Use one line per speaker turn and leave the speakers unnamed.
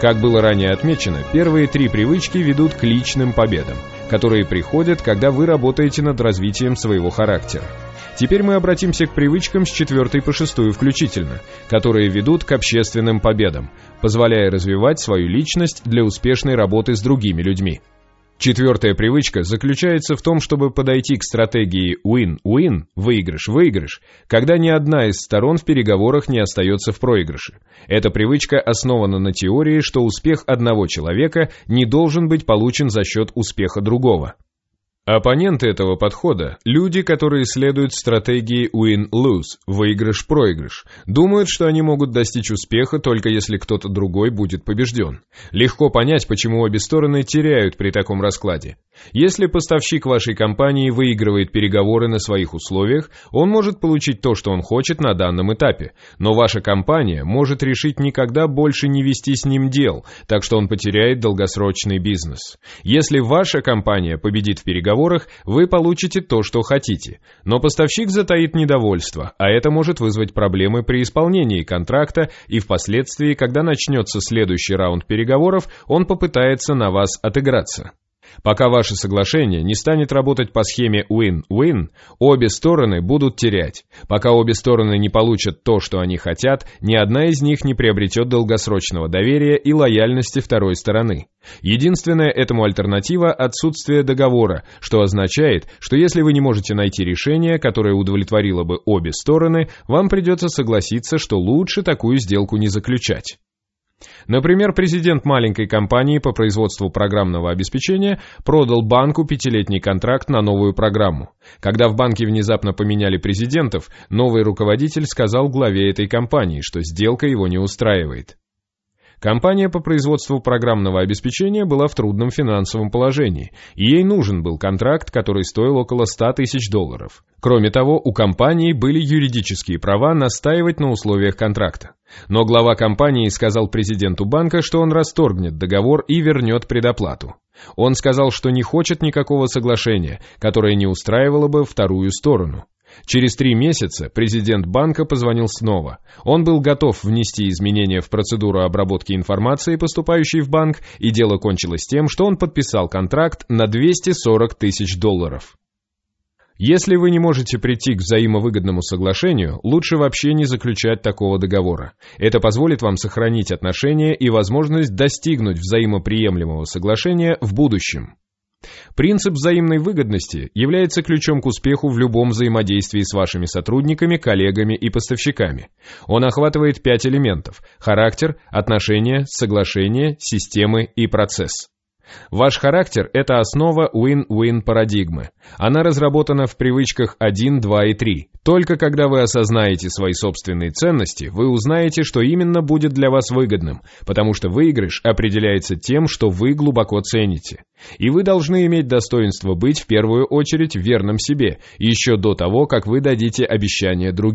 Как было ранее отмечено, первые три привычки ведут к личным победам, которые приходят, когда вы работаете над развитием своего характера. Теперь мы обратимся к привычкам с четвертой по шестую включительно, которые ведут к общественным победам, позволяя развивать свою личность для успешной работы с другими людьми. Четвертая привычка заключается в том, чтобы подойти к стратегии win-win, выигрыш-выигрыш, когда ни одна из сторон в переговорах не остается в проигрыше. Эта привычка основана на теории, что успех одного человека не должен быть получен за счет успеха другого. Оппоненты этого подхода – люди, которые следуют стратегии win-lose – выигрыш-проигрыш, думают, что они могут достичь успеха только если кто-то другой будет побежден. Легко понять, почему обе стороны теряют при таком раскладе. Если поставщик вашей компании выигрывает переговоры на своих условиях, он может получить то, что он хочет на данном этапе, но ваша компания может решить никогда больше не вести с ним дел, так что он потеряет долгосрочный бизнес. Если ваша компания победит в переговорах, вы получите то, что хотите, но поставщик затаит недовольство, а это может вызвать проблемы при исполнении контракта и впоследствии, когда начнется следующий раунд переговоров, он попытается на вас отыграться. Пока ваше соглашение не станет работать по схеме win-win, обе стороны будут терять. Пока обе стороны не получат то, что они хотят, ни одна из них не приобретет долгосрочного доверия и лояльности второй стороны. Единственная этому альтернатива – отсутствие договора, что означает, что если вы не можете найти решение, которое удовлетворило бы обе стороны, вам придется согласиться, что лучше такую сделку не заключать. Например, президент маленькой компании по производству программного обеспечения продал банку пятилетний контракт на новую программу. Когда в банке внезапно поменяли президентов, новый руководитель сказал главе этой компании, что сделка его не устраивает. Компания по производству программного обеспечения была в трудном финансовом положении, и ей нужен был контракт, который стоил около 100 тысяч долларов. Кроме того, у компании были юридические права настаивать на условиях контракта. Но глава компании сказал президенту банка, что он расторгнет договор и вернет предоплату. Он сказал, что не хочет никакого соглашения, которое не устраивало бы вторую сторону. Через три месяца президент банка позвонил снова. Он был готов внести изменения в процедуру обработки информации, поступающей в банк, и дело кончилось тем, что он подписал контракт на 240 тысяч долларов. Если вы не можете прийти к взаимовыгодному соглашению, лучше вообще не заключать такого договора. Это позволит вам сохранить отношения и возможность достигнуть взаимоприемлемого соглашения в будущем. Принцип взаимной выгодности является ключом к успеху в любом взаимодействии с вашими сотрудниками, коллегами и поставщиками. Он охватывает пять элементов – характер, отношения, соглашение, системы и процесс. Ваш характер – это основа win-win парадигмы. Она разработана в привычках 1, 2 и 3. Только когда вы осознаете свои собственные ценности, вы узнаете, что именно будет для вас выгодным, потому что выигрыш определяется тем, что вы глубоко цените. И вы должны иметь достоинство быть в первую очередь верным себе, еще до того, как вы дадите обещание другим.